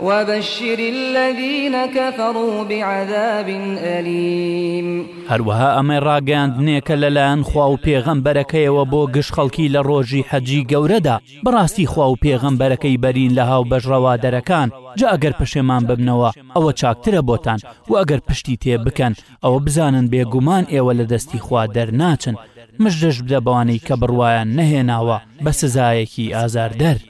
وبشر الذین کفروا بعذاب الیم. هەروەها ئەمە ڕاگەیاندنێکە لەلایەن خوا و پێغەمبەرەکەیەوە بۆ گشت خەڵکی لە ڕۆژی حەجی گەورەدا بەڕاستی خوا و پێغەمبەرەکەی بەرین لە هاوبەش ڕەوادەرەکان جا ئەگەر پەشێمان ببنەوە ئەوە چاکترە بۆتان و ئەگەر پشتی تێ بکەن ئەوە بزانن بێگومان ئێوە لە دەستی خوا دەرناچن مژدەش بدە بەوانەی کە بڕوایان نەهێناوە بە سزایەکی ئازاردەر.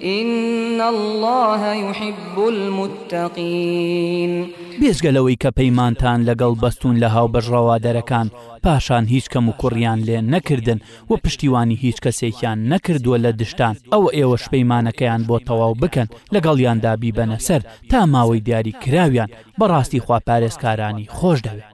ان اللە یحب المتقین. بێجگە لەوەی کە پەیمانتان لەگەڵ بەستوون لە هاوبەش ڕەوادەرەکان پاشان هیچ کەم و کوڕیان لێ نەکردن و پشتیوانی هیچ کەسێکیان نەکردووە لە دژتان ئەوە ئێوەش پەیمانەکەیان بۆ تەواو بکەن لەگەڵیاندا بیبەنە سەر تا ماوەی دیاری کراویان بەڕاستی خوا پارێزکارانی خۆش دەوێ.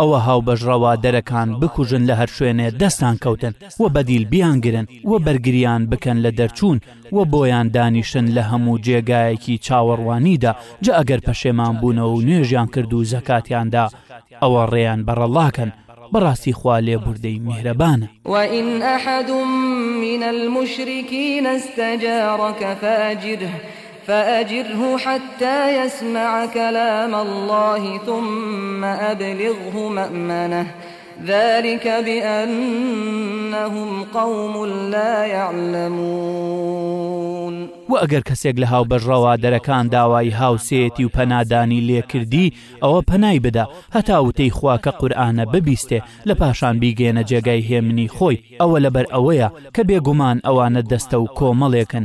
ئەوە هاوبەش ڕەوادەرەکان بکوژن لە هەرشوێنێ دەستان کەوتن و بەدیل بیانگرن و بەرگریان بکەن لە دەرچوون و بۆیان دانیشن لە هەموو جێگایەکی چاوەڕوانیدا جا ئەگەر پەشێمان بوونەوە و نوێژیان کرد و زەکاتیان دا ئەوە ڕێیان بەڕەڵاکەن بەڕاستی خوا لێبوردەی میهرەبانە. وَإِنْ أَحَدٌ مِّنَ الْمُشْرِکِینَ اسْتَجَارَکَ فَأَجِرْهُ فأجره حتى يسمع كلام الله ثم أبلغه مأمنه ذلك بأنهم قوم لا يعلمون. وە ئەگەر کەسێک لە هاوبەش ڕەوادەرەکان داوای هاوسێیەتی و پەنادانی لێ کردی ئەوە پەنای بدە هەتا وتەی خوا کە قورئانە ببیستێ لە پاشان بیگەیەنە جێگای هێمنی خۆی ئەوە لەبەر ئەوەیە کە بێگومان ئەوانە دەستە و کۆمەڵێکن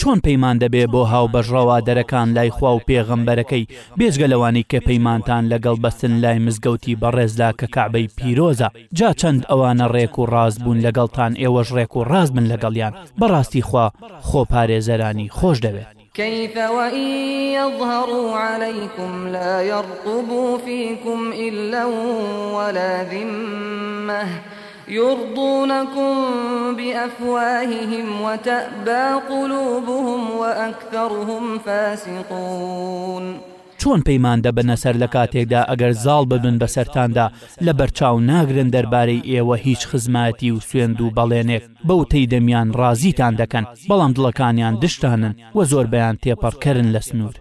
چۆن پەیمان دەبێ بۆ هاوبەش ڕەوادەرەکان لای خوا و پێغەمبەرەکەی، بێجگە لەوانەی کە پەیمانتان لەگەڵ بەستن لای مزگەوتی بەڕێزدا کە کەعبەی پیرۆزە، جا چەند ئەوانە ڕێک و ڕاست بوون لەگەڵتان ئێوەش ڕێک و ڕاست بن لەگەڵیان، بەڕاستی خوا خۆپارێزەرانی خۆش دەوێ. کیف وان یظهروا علیکم لا یرقبوا فیکم الا ولا ذمە یڕضونکم بئەفواهیهم وتئبا قلوبهم وئەکثرهم فاسقون. چۆن پەیمان دەبەنە سەر لە کاتێکدا ئەگەر زاڵ ببن بەسەرتاندا لەبەر چاو ناگرن دەربارەی ئێوە هیچ خزمایەتی و سوێند و بەڵێنێک بەوتەی دەمیان ڕازیتان دەکەن بەڵام دڵەکانیان دژتانن وە زۆربەیان تێپەڕکەرن لە سنور.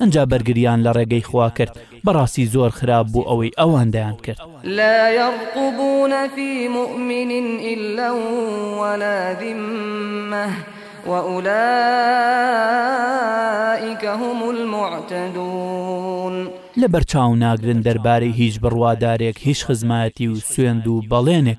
ئنجا بەرگریان لە ڕێگەی خوا کرد بەڕاستی زۆر خراپ بوو ئەوەی ئەوان دەیان کرد. لا یرقبون فی مۆمن الا ولا ذمە وئولئک هم المعتدون. لەبەرچاو ناگرن دەربارەی هیچ بڕوادارێک هیچ خزمایەتی و سوێند و بەڵێنێک.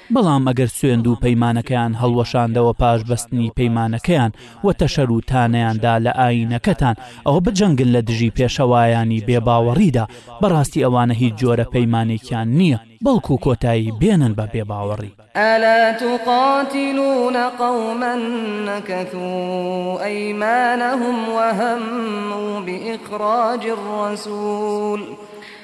بەڵام ئەگەر سوێند و پەیمانەکەیان هەڵوەشاندەوە پاش بەستنی پەیمانەکەیان و تەشەر و تانەیان دا لە ئایینەکەتان ئەوە بجەنگن لە دژی پێشەوایانی بێ باوەڕیدا، بەڕاستی ئەوانە هیچ جۆرە پەیمانێکیان نییە بەڵکو کۆتایی بێنن بە بێ باوەڕی. الا تقاتلون قوما نکثوا ایمانهم وهموا باخراج الرسول،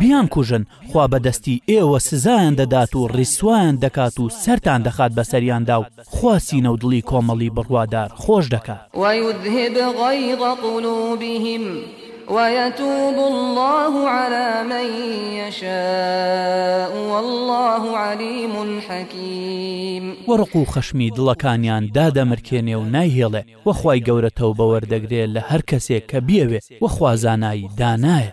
بیانکوژن، خوا بە دەستی ئێوە سزایان دەدات و ڕیسوایان دەکات و سەرتان دەخات بەسەریاندا و خوا سینە و دڵی کۆمەڵی بڕوادار خۆش دەکات. ویذهب غیظ قلوبهم ویتوب اللە علی من یشاء واللە علیم حکیم. وە ڕق و خەشمی دڵەکانیان دادەمرکێنێ و نایهێڵێ، وە خوای گەورە تەوبە وەردەگرێ لە هەر کەسێک کە بیەوێ، وە خوا زانای دانایە.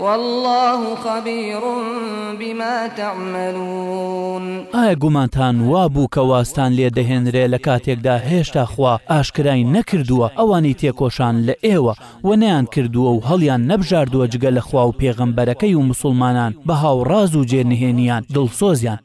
واللە خبیر بما تعملون. ئایا گومانتان وابوو کە وازتان لێ دەهێنرێ لە کاتێکدا هێشتا خوا ئاشکرای نەکردووە ئەوانەی تێکۆشان لە ئێوە و نەیان کردووە و هەڵیان نەبژاردووە جگە لە خوا و پێغەمبەرەکەی و موسوڵمانان بە هاوڕاز و جێ نهێنیان دڵسۆزیان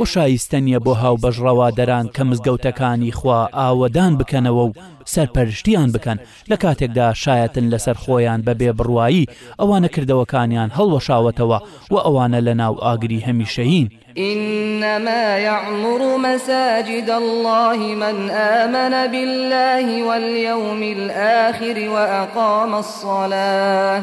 و شایستە نیە بۆ هاوبەش ڕەوادەران کە مزگەوتەکانی خوا ئاوەدان بکەنەوە و سەرپەرشتیان بکەن لە کاتێکدا شایەتن لەسەر خۆیان بە بێ بڕوایی ئەوانە کردەوەکانیان هەڵوەشاوەتەوە و ئەوانە لە ناو ئاگری هەمیشەیین. انما یعمر مساجد اللە من آمن باللە والیوم الآخر وأقام الصلاة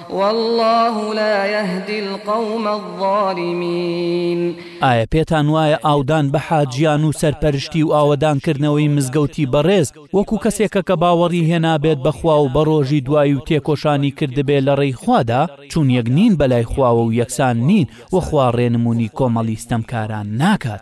واللە لا یهدی القوم الظالمین. ئایا پێتان وایە ئاودان بە حاجیان و سەرپەرشتی و ئاوەدانکردنەوەی مزگەوتی بەڕێز وەکو کەسێکە کە باوەڕی هێنابێت بە خوا و بە ڕۆژی دوایی و تێکۆشانی کردبێ لە ڕێی خوادا چون یەک نین بەلای خواوە و یەکسان نین و خوا ڕێنمونی کۆمەڵی ستەمکاران ناکات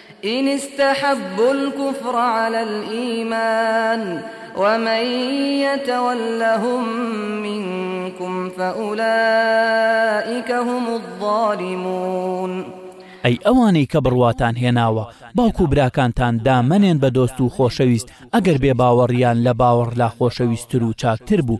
ان استحبوا الکفر علی الایمان ومن یتولهم منکم فاولئک هم الظالمون ئەی ئەوانەی کە بڕواتان هێناوە باوک و براکانتان دامەنێن بە دۆست و خۆشەویست ئەگەر بێ باوەڕیان لە باوەڕلا خۆشەویستتر و چاکتر بوو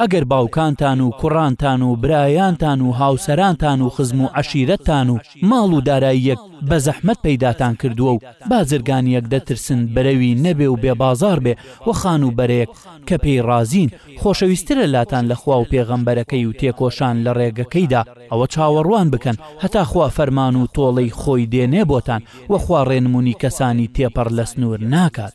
ئەگەر باوکانتان و کوڕانتان و برایانتان و هاوسەرانتان و خزم و عەشیرەتتان و ماڵ و داراییەک بە زەحمەت پەیداتان کردووە و بازرگانییەک دەترسن بەرەوی نەبێ و بێبازاڕ بێ و خانووبەرەیەک کە پێی ڕازین خۆشەویستترە لاتان لە خوا و پێغەمبەرەکەی و تێکۆشان لە ڕێگەکەیدا ئەوە چاوەڕوان بکەن هەتا خوا فەرمان و تۆڵەی خۆی دێنێ بۆتان و خوا ڕێنموونی کەسانی تێپەڕ لە سنوور ناکات.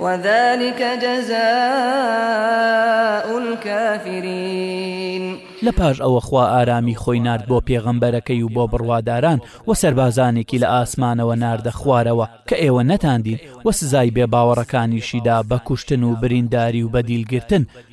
وذلک جزاء الکافرین. لە پاش ئەوە خوا ئارامی خۆی نارد بۆ پێغەمبەرەکەی و بۆ بڕواداران وە سەربازانێکی لە ئاسمانەوە ناردە خوارەوە کە ئێوە نەتاندین وە سزای بێ باوەڕەکانیشی دا بە کوشتن و برینداری و بەدیل گرتن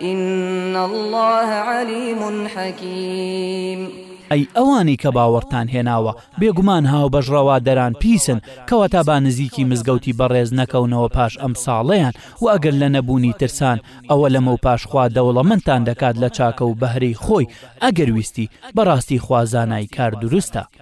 ان اللە علیم حکیم. ئەی ئەوانەی کە باوەڕتان هێناوە بێگومان هاوبەش ڕەوادەران پیسن کەواتە با نزیکی مزگەوتی بەڕێز نەکەونەوە پاش ئەم ساڵەیان وە ئەگەر لە نەبوونی ترسان ئەوە لەمەو پاش خوا دەوڵەمەندتان دەکات لە چاکە و بەهرەی خۆی ئەگەر ویستی بەڕاستی خوا زانای کار دروستە.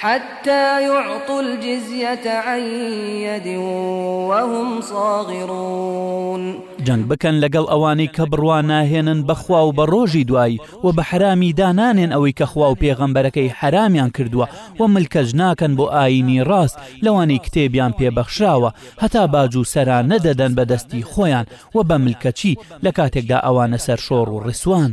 حتە یعطوا الجزیە عن ید وهم صاغرون. جەنگ بکەن لەگەڵ ئەوانەی کە بڕوا ناهێنن بە خوا و بە ڕۆژی دوای، وە بە حەرامی دانانێن ئەوەی کە خوا و پێغەمبەرەکەی حەرامیان کردووە، وە ملکەچ ناکەن بۆ ئایینی ڕاست لەوانەی کتێبیان پێ بەخشراوە، هەتا باج و سەرا نەدەدەن بە دەستی خۆیان، وە بە ملکەچی، لە کاتێکدا ئەوانە سەرشۆڕ و ڕیسوان.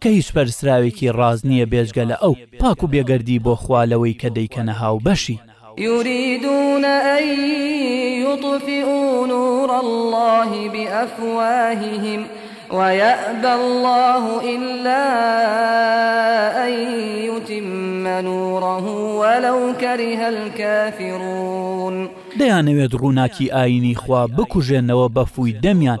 کە هیچ پەرستراوێکی ڕاست نییە بێجگە لە ئەو، پاک و بێگەردی بۆ خوا لەوەی کە دەیکەنە هاوبەشی. یوریدون ان یطفئوا نور اللە بافواههم ویابی اللە الا ان یتم نورە ولو کره الکافرون. دەیانەوێت ڕووناکی ئایینی خوا بکوژێنەوە بە فووی دەمیان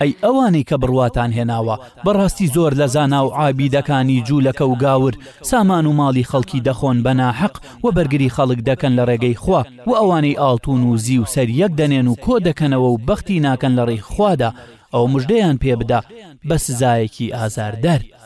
ئەی ئەوانەی کە بڕواتان هێناوە، بەڕاستی زۆر لە زانا و عابیدەکانی جوولەکە و گاور، سامان و ماڵی خەڵکی دەخۆن بە ناحەق و بەرگری خەڵک دەکەن لە ڕێگەی خوا، وە ئەوانەی ئاڵتوون و زیو سەر یەک دەنێن و کۆ دەکەنەوە و بەختی ناکەن لە ڕێی خوادا، ئەوە مژدەیان پێ بدە بە سزایەکی ئازاردەر.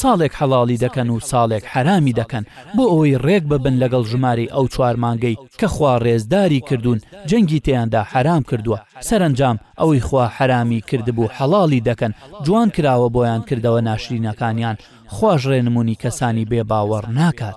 ساڵێک حەڵاڵی دەکەن و ساڵێک حەرامی دەکەن بۆ ئەوەی ڕێک ببن لەگەڵ ژمارەی ئەو چوار مانگەی کە خوا ڕێزداری کردوون جەنگی تێیاندا حەرام کردووە سەرەنجام ئەوەی خوا حەرامی کردبوو حەڵاڵی دەکەن جوان کراوە بۆیان کردەوە ناشرینەکانیان خواش ڕێنمونی کەسانی بێ باوەڕ ناکات.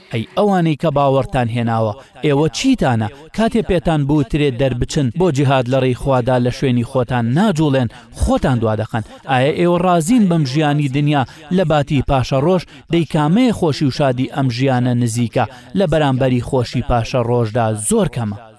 ئەی ئەوانەی کە باوەڕتان هێناوە، ئێوە چیتانە، کاتێ پێتان بوترێ دەربچن بۆ جیهاد لە ڕێی خوادا لە شوێنی خۆتان ناجوڵێن خۆتان دوا دەخەن، ئایە ئێوە ڕازین بەم ژیانی دنیا لە باتی پاشەڕۆژ، دەی کامەیە خۆشی و شادی ئەم ژیانە نزیکە لە بەرامبەری خۆشی پاشەڕۆژدا زۆر کەمە.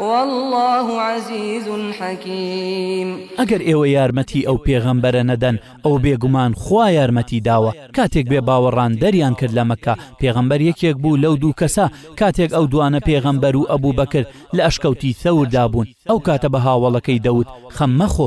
واللە عزیز حکیم. ئەگەر ئێوە یارمەتی ئەو پێغەمبەرە نەدەن ئەوە بێگومان خوا یارمەتی داوە، کاتێک بێ باوەڕان دەریان کرد لە مەککە، پێغەمبەر یەکێک بوو لەو دوو کەسە، کاتێک ئەو دوانە پێغەمبەر و ئەبوبەکر لە ئەشکەوتی ثەور دا بوون، ئەو کاتە بە هاوەڵەکەی دەوت، خەم مەخۆ،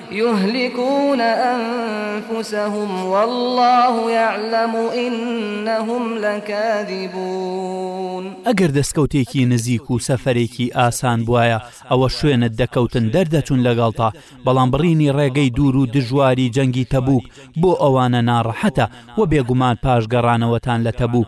یهلکون انفسهم واللە یعلم انهم لکاذبون. ئەگەر دەستکەوتێکی نزیک و سەفەرێکی ئاسان بوایە ئەوە شوێنت دەکەوتن دەردەچون لەگەڵتا، بەڵام بڕینی ڕێگەی دوور و دژواری جەنگی تەبوک بۆ ئەوانە ناڕەحەتە، وە بێگومان پاش گەڕانەوەتان لە تەبوک،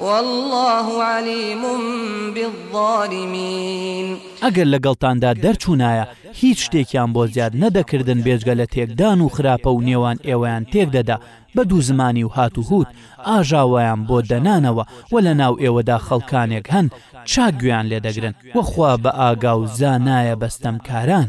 واللە علیم بالظالمین. ئەگەر لەگەڵتاندا دەرچونایە هیچ شتێکیان بۆ زیاد نەدەکردن بێجگە لە تێکدان و خراپە و نێوان ئێوەیان تێک دەدا بە دوو زمانی و هات و هوت ئاژاوەیان بۆ دەنانەوە وە لە ناو ئێوەدا خەڵکانێک هەن چاک گوێیان لێدەگرن وە خوا بە ئاگا و زانایە بە ستەمکاران.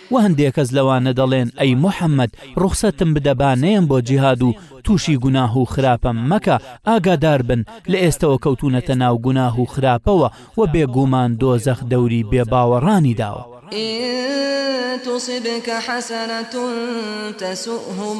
وە هەندێ کەس لەوانە دەڵێن ئەی موحەممەد ڕوخسەتم بدە با نەیەم بۆ جیهاد و تووشی گوناه و خراپە مەکە ئاگادار بن لە ئێستەوە کەوتوونەتە ناو گوناه و خراپەوە وە بێ گوومان دۆزەخ دەوری بێ باوەڕانی داوە. ان تصبک حسنە تسؤهم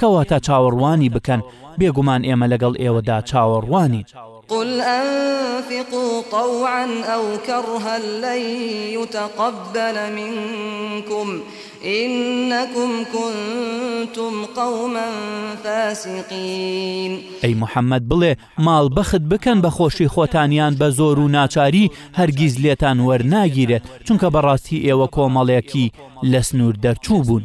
کەواتە چاوەڕوانی بکەن، بێگومان ئێمە لەگەڵ ئێوەدا چاوەڕوانین. قل انفقوا طوعا او کرها لن یتقبل منکم انکم کنتم قوما فاسقین. ئەی محمد بڵێ، ماڵ بەخت بکەن بە خۆشی خۆتان یان بە زۆر و ناچاری هەرگیز لێتان وەرناگیرێت، چونکە بەڕاستی ئێوە کۆمەڵێکی لە سنوور دەرچوو بوون.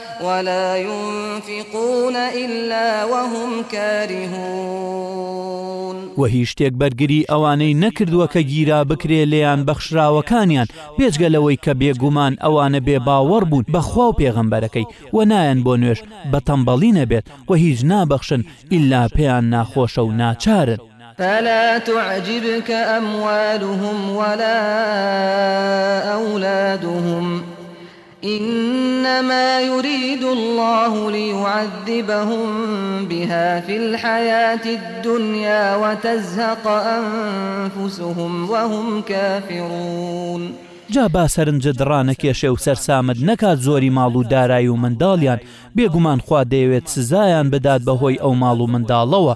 ولا ينفقون الا وهم كارهون. وە هیچ شتێک بەرگری ئەوانەی نەکردووە کە گیرا بکرێ لێیان بەخشراوەکانیان بێجگە لەوەی کە بێگومان ئەوانە بێ باوەڕ بوون بە خوا و پێغەمبەرەکەی وە نایەن بۆ نوێژ بە تەمبەڵی نەبێت وە هیچ نابەخشن ئیلا پێیان ناخۆشە و ناچارن. فلا تعجبک اموالهم ولا اولادهم. انما یرید اللە لیعذبهم بها فی الحیاة الدنیا وتزهق انفسهم وهم کافرون. جا با سەرنجت ڕانەکێشێ و سەرسامت نەکات زۆری ماڵ و دارای و منداڵیان، بێگومان خوا دەیەوێت سزایان بدات بەهۆی ئەو ماڵ و منداڵەوە،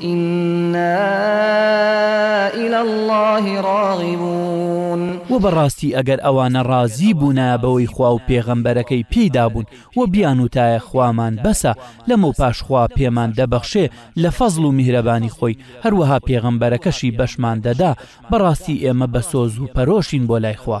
ئینا ئیلی اللە ڕاغبون. وە بەڕاستی ئەگەر ئەوانە ڕازی بوونایە بەوەی خوا و پێغەمبەرەکەی پێی دابوون و بیانوتایە خوامان بەسە لەمەوپاش خوا پێمان دەبەخشێ لە فەزڵ و میهرەبانی خۆی هەروەها پێغەمبەرەکەشی بەشمان دەدا بەڕاستی ئێمە بە سۆز و پەرۆشین بۆ لای خوا.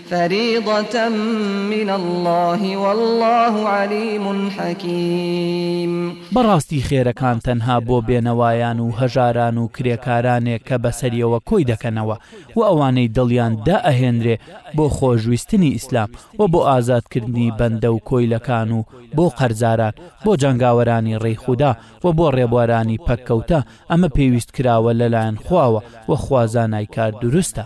فریضە من اللە واللە علیم حکیم. بەڕاستی خێرەکان تەنها بۆ بێنەوایان و هەژاران و کرێکارانێک کە بەسەریەوە کۆی دەکەنەوە وە ئەوانەی دڵیان دا ئەهێنرێ بۆ خۆشویستنی ئیسلام وە بۆ ئازادکردنی بەندە و کۆیلەکان و بۆ قەرزاران بۆ جەنگاوەرانی ڕێی خودا وە بۆ ڕێبوارانی پەککەوتە ئەمە پێویست کراوە لەلایەن خواوە وە خوا زانای کار دروستە.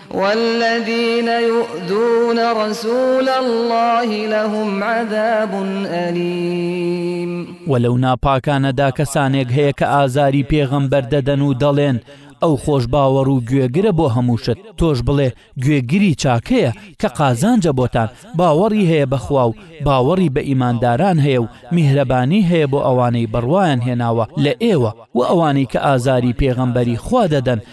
والذین یؤذون رسول اللە لهم عذاب الیم. وە لەو ناپاکانەدا کەسانێک هەیە کە ئازاری پێغەمبەر دەدەن و دەڵێن، ئەو خۆشباوەڕ و گوێگرە بۆ هەموو شت، تۆش بڵێ، گوێگری چاکەیە، کە قازانجە بۆتان، باوەڕی هەیە بە خوا و باوەڕی بە ئیمانداران هەیە و میهرەبانی هەیە بۆ ئەوانەی بڕوایان هێناوە لە ئێوە، وە ئەوانەی کە ئازاری پێغەمبەری خوا دەدەن،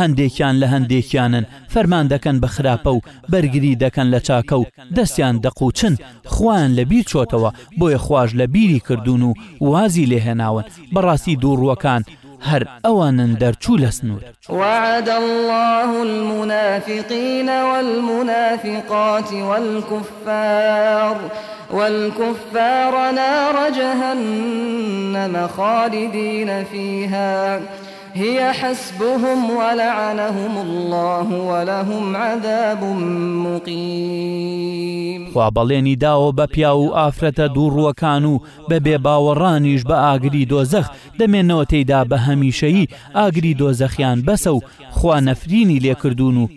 هەندێکیان لە هەندێکیانن فەرمان دەکەن بە خراپە و بەرگری دەکەن لە چاکە و دەستیان دەقوچن خوایان لە بیر چۆتەوە بۆیە خواش لە بیری کردوون و وازی لێ هێناون بەڕاستی دووڕووەکان هەر ئەوانن دەرچوو لە سنوور. وعد اللە المنافقین والمنافقات والکفار والکفار نار جهنم خالدین فیها هی حسبهم ولعنهم اللە ولهم عذاب مقیم. خوا بەڵێنی داوە بە پیاو و ئافرەتە دووڕووەکان و بە بێ باوەڕانیش بە ئاگری دۆزەخ دەمێنەوە تێیدا بە هەمیشەیی ئاگری دۆزەخیان بەسە و خوا نەفرینی لێکردوون و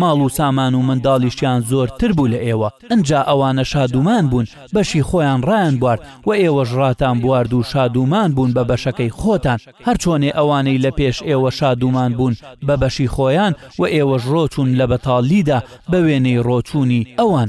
ماڵ و سامان و منداڵیشیان زۆرتر بوو لە ئێوە، ئنجا ئەوانە شادومان بوون، بەشی خۆیان ڕایانبوارد و ئێوەش ڕاتان بوارد و شادومان بوون بە بەشەکەی خۆتان، هەر چۆنێ ئەوانەی لە پێش ئێوە شادومان بوون بە بەشی خۆیان و ئێوەش ڕۆچوون لە بەتاڵیدا بە وێنەی ڕۆچوونی ئەوان.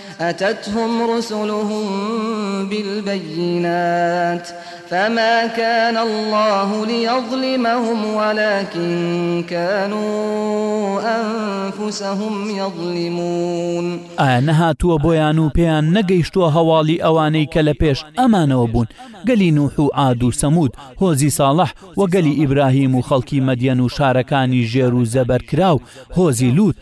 اتتهم رسلهم بالبینات فما کان الله لیظلمهم ولکن کانوا انفسهم یظلمون ئایا نەهاتووە بۆیان و پێیان نەگەیشتووە هەواڵی ئەوانەی کە لە پێش ئەمانەوە بوون گەلی نوح و عاد و سەمود هۆزی ساڵح وە گەلی ئیبراهیم و خەڵکی مەدیەن و شارەکانی ژێر و زەبەرکراو هۆزی لوت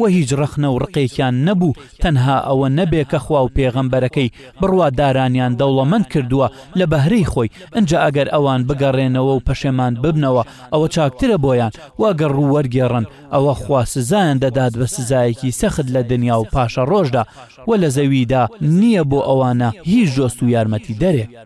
و هیچ ڕەخنە و ڕقێکیان نەبوو تەنها ئەوە نەبێ کە خوا و پێغەمبەرەکەی بڕوادارانیان دەوڵەمەند کردووە لە بەهرەی خۆی ئنجا ئەگەر ئەوان بگەڕێنەوە و پەشێمان ببنەوە ئەوە چاکترە بۆیان وە گەر ڕوو وەرگێڕن ئەوە خوا سزایان دەدات بە سزایەکی سەخت لە دنیا و پاشەڕۆژدا وە لە زەویدا نییە بۆ ئەوانە هیچ دۆست و یارمەتی دەرێک.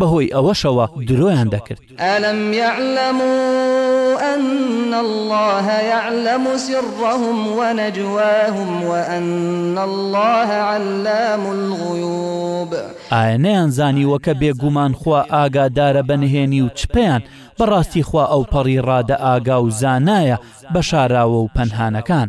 بەهۆی ئەوەشەوە درۆیان دەکرد. الم یعلموا ان اللە یعلم سرهم ونجواهم وان اللە علام الغیوب. ئایا نەیانزانیوە کە بێگوومان خوا ئاگادارە بە نهێنی و چپیان، بەڕاستی خوا ئەوپەڕی ڕادە ئاگا و زانایە بە شاراوە و پەنهانەکان.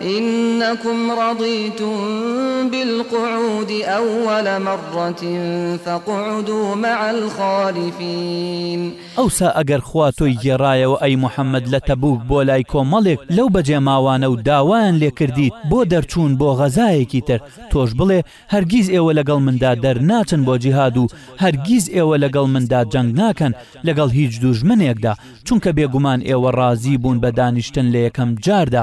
انکم رضیتم بالقعود اول مرة فقعدو مع الخالفین. ئەوسا ئەگەر خوا تۆی گێڕایەوە ئەی محمد لە تەبوک بۆ لای کۆمەڵێک لەو بەجێماوانە و داوایان لێ کردیت بۆ دەرچوون بۆ غەزایەکی تر تۆش بڵێ هەرگیز ئێوە لەگەڵ مندا دەر ناچن بۆ جیهاد و هەرگیز ئێوە لەگەڵ مندا جەنگ ناکەن لەگەڵ هیچ دووژمنێکدا چونکە بێگومان ئێوە ڕازی بوون بە دانیشتن لە یەکەم جاردا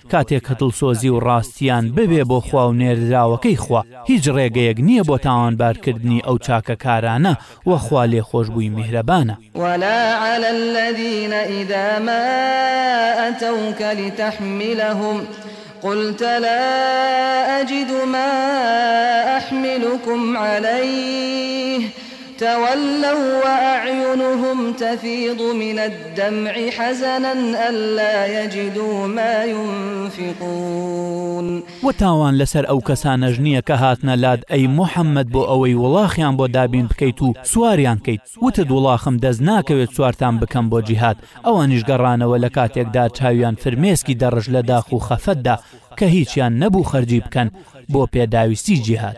کاتێک کە دڵسۆزی و ڕاستییان ببێ بۆ خوا و نێردراوەکەی خوا، هیچ ڕێگەیەک نییە بۆ تاوانبارکردنی ئەو چاکەکارانە و خوا لێخۆشبووی میهرەبانە. ولا علی الذین اذا ما اتوک لتحملهم قلت لا اجد ما احملکم علیه تولوا واعینهم تفیض من الدمع حزنا الا یجدو ما ینفقون. وە تاوان لەسەر ئەو کەسانەش نیە کە هاتنە لات ئەی موحەمەد بۆ ئەوەی وڵاخیان بۆ دابین بکەیت و سواریان کەیت وتت وڵاخم دەست ناکەوێت سوارتان بکەم بۆ جیهاد ئەوانیش گەڕانەوە لە کاتێکدا چاویان فرمێسکی دەڕشت لە داخ و خەفەتدا کە هیچیان نەبوو خەرجی بکەن بۆ پێداویستی جیهاد.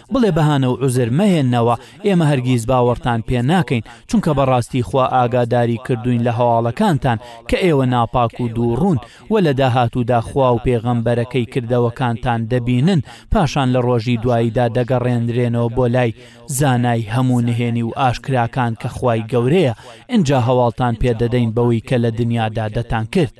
بڵێ بەهانە و عوزر مەهێنەوە، ئێمە هەرگیز باوەڕتان پێ ناکەین، چونکە بەڕاستی خوا ئاگاداری کردووین لە هەواڵەکانتان کە ئێوە ناپاک و دووڕوون، وە لە داهاتوودا خوا و پێغەمبەرەکەی کردەوەکانتان دەبینن، پاشان لە ڕۆژی دواییدا دەگەڕێنرێنەوە بۆ لای زانای هەموو نهێنی و ئاشکراکان کە خوای گەورەیە، ئینجا هەواڵتان پێ دەدەین بەوەی کە لە دنیادا دەتانکرد.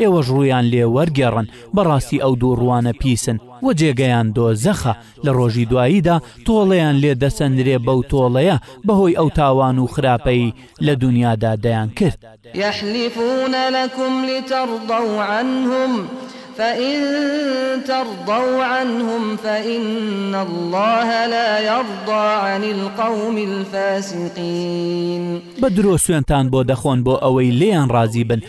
ئێوەش ڕوویان لێ وەرگێڕن، بەڕاستی ئەو دوو ڕووانە پیسن و جێگەیان دۆزەخە، لە ڕۆژی دواییدا تۆڵەیان لێ دەسەنرێ بەو تۆڵەیە بەهۆی ئەو تاوان و خراپەی لە دونیادا دەیانکرد. یحلفون لکم لترضوا عنهم فان ترضوا عنهم فان الله لا یرضی عن القوم الفاسقین. بە درۆ سوێنتان بۆ دەخۆن بۆ ئەوەی لێیان ڕازی بن،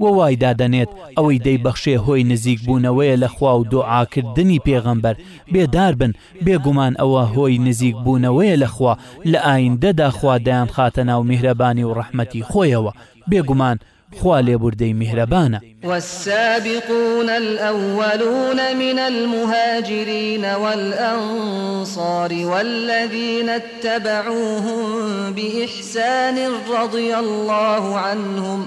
و وایدا دەنێت ئەوەی دەیبەخشێ هۆی نزیک بوونەوەیە لە خوا و دوعاکردنی پێغەمبەر، بێدار بن، بێگومان ئەوە هۆی نزیک بوونەوەیە لە خوا، لە ئایندەدا خوا دەیانخاتە ناو میهرەبانی و ڕەحمەتی خۆیەوە، بێگومان خوا لێبوردەی میهرەبانە. والسابقون الأولون من المهاجرین والأنصار والذین اتبعوهم بإحسان رضی الله عنهم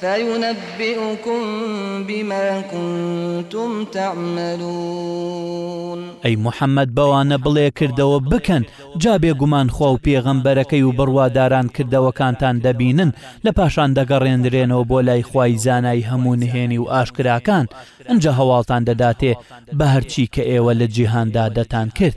فَیُنَبِّئُکُم بِمَا کُنتُمْ تَعْمَلُونَ. ئەی محەمەد بەوانە بڵێ کردەوە بکەن جا بێگومان خوا و پێغەمبەرەکەی و بڕواداران کردەوەکانتان دەبینن لە پاشان دەگەڕێنرێنەوە بۆ لای خوای زانای هەموو نهێنی و ئاشکراکان ئنجا هەواڵتان دەداتێ بە هەرچی کە ئێوە لە جیهاندا دەتانکرد.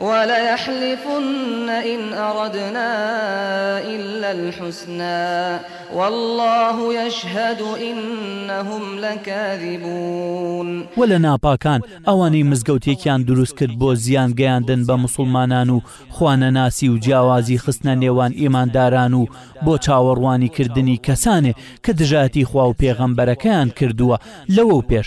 وليحلفن إن أردنا إلا الحسنی والله یشهد إنهم لکاذبون. وە لە ناپاکان ئەوانەی مزگەوتێکیان دروست کرد بۆ زیان گەیاندن بە موسڵمانان و خوا نەناسی و جیاوازی خستنە نێوان ئیمانداران و بۆ چاوەڕوانی کردنی کەسانێ کە دژایەتی خوا و پێغەمبەرەکەیان کردووە لەوەو پێش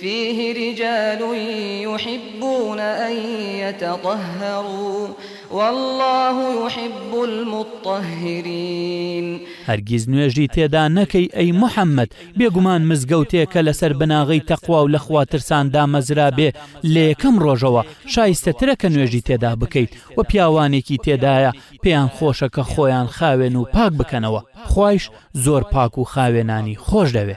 فیه رجال یحبون ان یتطهروا واللە یحب المطهرین. هەرگیز نوێژی تێدا نەکەی ئەی محمد، بێگومان مزگەوتێکە لەسەر بناغەی تەقوا و لەخوا ترسان دامەزرابێ لەیەکەم ڕۆژەوە شایستەترە کە نوێژی تێدا بکەیت وە پیاوانێکی تێدایە پێیان خۆشە کە خۆیان خاوێن و پاک بکەنەوە خوایش زۆر پاک و خاوێنانی خۆش دەوێ.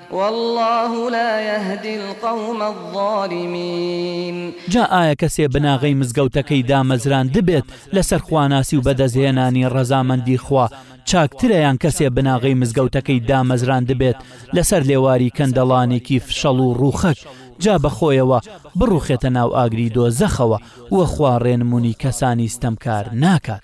واللە لا یهدی القوم الظالمین. جا ئایا کەسێ بناغەی مزگەوتەکەی دامەزراندبێت لەسەر خواناسی و بەدەستهێنانی ڕەزامەندی خوا چاکترە یان کەسێ بناغەی مزگەوتەکەی دامەزراندبێت لەسەر لێواری کەندەڵانێکی فشەڵ و ڕووخەک جا بەخۆیەوە بڕوخێتە ناو ئاگری دۆزەخەوە وە خوا ڕێنمونی کەسانی ستەمکار ناکات.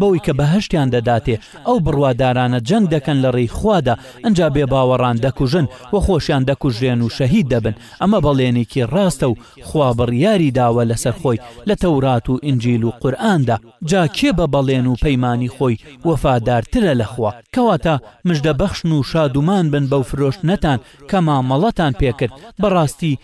بەوەی کە بەهەشتیان دەداتێ، ئەو بڕوادارانە جەنگ دەکەن لە ڕێی خوادا، ئنجا بێباوەڕان دەکوژن و خۆشیان دەکوژرێن و شەهید دەبن، ئەمە بەڵێنێکی ڕاستە و خوا بڕیاری داوە لەسەر خۆی لە تەورات و ئینجیل و قورئاندا، جا کێ بە بەڵێن و پەیمانی خۆی وەفادارترە لە خوا؟ کەواتە مژدە بەخشن و شادومان بن بەو فرۆشتنەتان کە مامەڵەتان پێکرد، بەڕاستی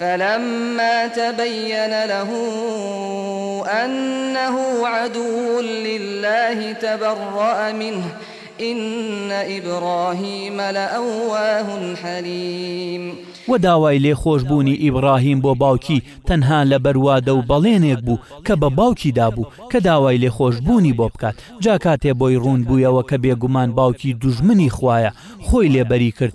فلما تبین له انه عدو لله تبرأ منه ان ابراهیم لأواه حلیم. وە داوای لێ خۆش بوونی ئیبڕاهیم بۆ باوکی تەنها لەبەر وادە و بەڵێنێک بوو کە بە باوکی دابوو کە داوای لێ خۆش بوونی بۆ بکات جا کاتێ بۆی ڕوون بوویەوە کە بێگومان باوکی دوژمنی خوایە خۆی لێ بەری کرد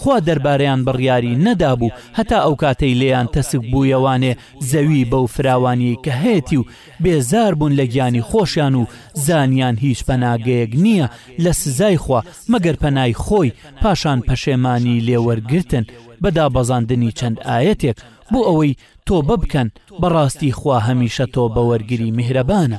خوا دەربارەیان بڕیاری نەدابوو هەتا ئەوکاتەی لێیان تەسک بوو یەوانێ زەوی بەو فراوانیەی کە هەیەتی و بێزار بوون لە گیانی خۆشیان و زانیان هیچ پەناگەیەک نیە لە سزای خوا مەگەر پەنای خۆی پاشان پەشێمانی لێ وەرگرتن بە دابەزاندنی چەند ئایەتێک بۆ ئەوەی تۆبە بکەن بەڕاستی خوا هەمیشە تۆبە وەرگری میهرەبانە.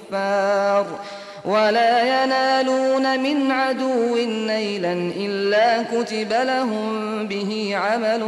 الكفار ولا ينالون من عدو نيلا الا كتب لهم به عمل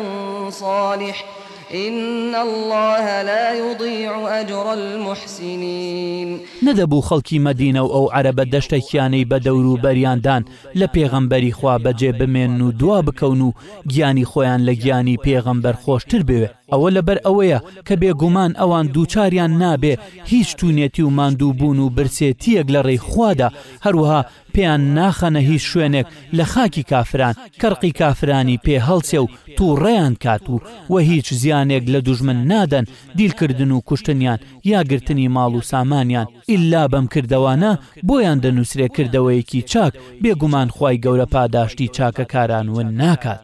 صالح ان الله لا يضيع اجر المحسنین. نەدەبوو خەڵکی مەدینە و ئەو عەرەبە دەشتەکیانەی بە دەورو بەریاندان لە پێغەمبەری خوا بەجێ بمێنن و دوا بکەون و گیانی خۆیان لە گیانی پێغەمبەر خۆشتر بوێ، ئەوە لەبەر ئەوەیە کە بێگومان ئەوان دووچاریان نابێ هیچ توونێتی و ماندووبوون و برسێتییەک لە ڕێی خوادا، هەروەها پێیان ناخەنە هیچ شوێنێک لە خاکی کافران کە ڕقی کافرانی پێ هەڵچێ و تووڕەیان کات و وە هیچ زیانێک لە دوژمن نادەن دیلکردن و کوشتنیان یا گرتنی ماڵ و سامانیان ئیلا بەم کردەوانە بۆیان دەنووسرێ کردەوەیەکی چاک، بێگومان خوای گەورە پاداشتی چاکەکاران ون ناکات.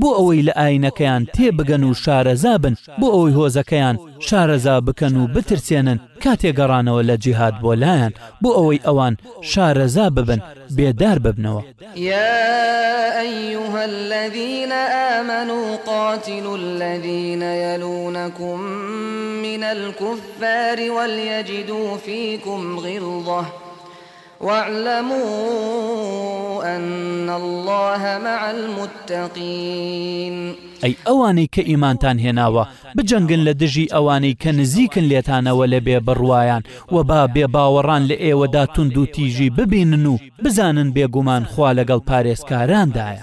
بۆ ئەوەی لە ئاینەکەیان تێ بگەن و شارەزا بن، بۆ ئەوەی هۆزەکەیان شارەزا بکەن و بترسێنن کاتێ گەڕانەوە لە جیهاد بۆ لایان، بۆ ئەوەی ئەوان شارەزا ببن، بێدار ببنەوە. یا ایها الذین آمنوا قاتلوا الذین یلونکم من الکفار وليجدوا فیکم غلظة. واعلموا ان اللە مع المتقین. ئەی ئەوانەی کە ئیمانتان هێناوە بجەنگن لە دژی ئەوانەی کە نزیکن لێتانەوە لە بێ بڕوایان وە با بێ باوەڕان لە ئێوەدا توندوتیژی ببینن و بزانن بێگومان خوا لەگەڵ پارێزکاراندایە.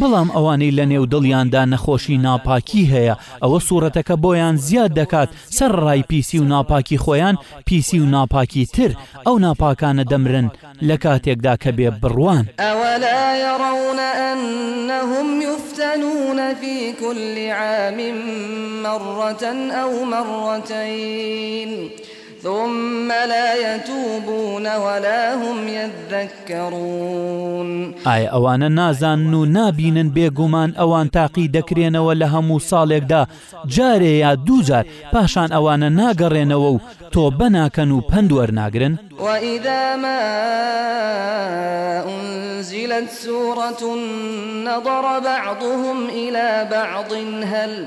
بەڵام ئەوانەی لە نێو دڵیاندا نەخۆشی ناپاکی هەیە ئەوە سوڕەتەکە بۆیان زیاد دەکات سەر ڕای پیسی و ناپاکی خۆیان پیسی و ناپاکی تر ئەو ناپاکانە دەمرن لە کاتێکدا کە بێ بڕوان. أولا يرون أنهم يفتنون في كل عام مرة أو مرتين ثم لا یتوبون ولا هم یذکرون. ئایا ئەوانە نازانن و نابینن بێگومان ئەوان تاقی دەکرێنەوە لە هەموو ساڵێکدا جارێ یا دوو جار پاشان ئەوانە ناگەڕێنەوە و تۆبە ناکەن و پەند وەرناگرن؟ وإذا ما أنزلت سورة نظر بعضهم إلی بعض هل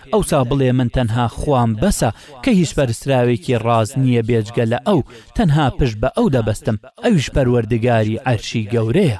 ئەوسا بڵێ من تەنها خوام بەسە کە هیچ پەرستراوێکی ڕاست نییە بێجگە لە ئەو، تەنها پشت بە ئەو دەبەستم، ئەویش پەروەردگاری عەرشی گەورەیە.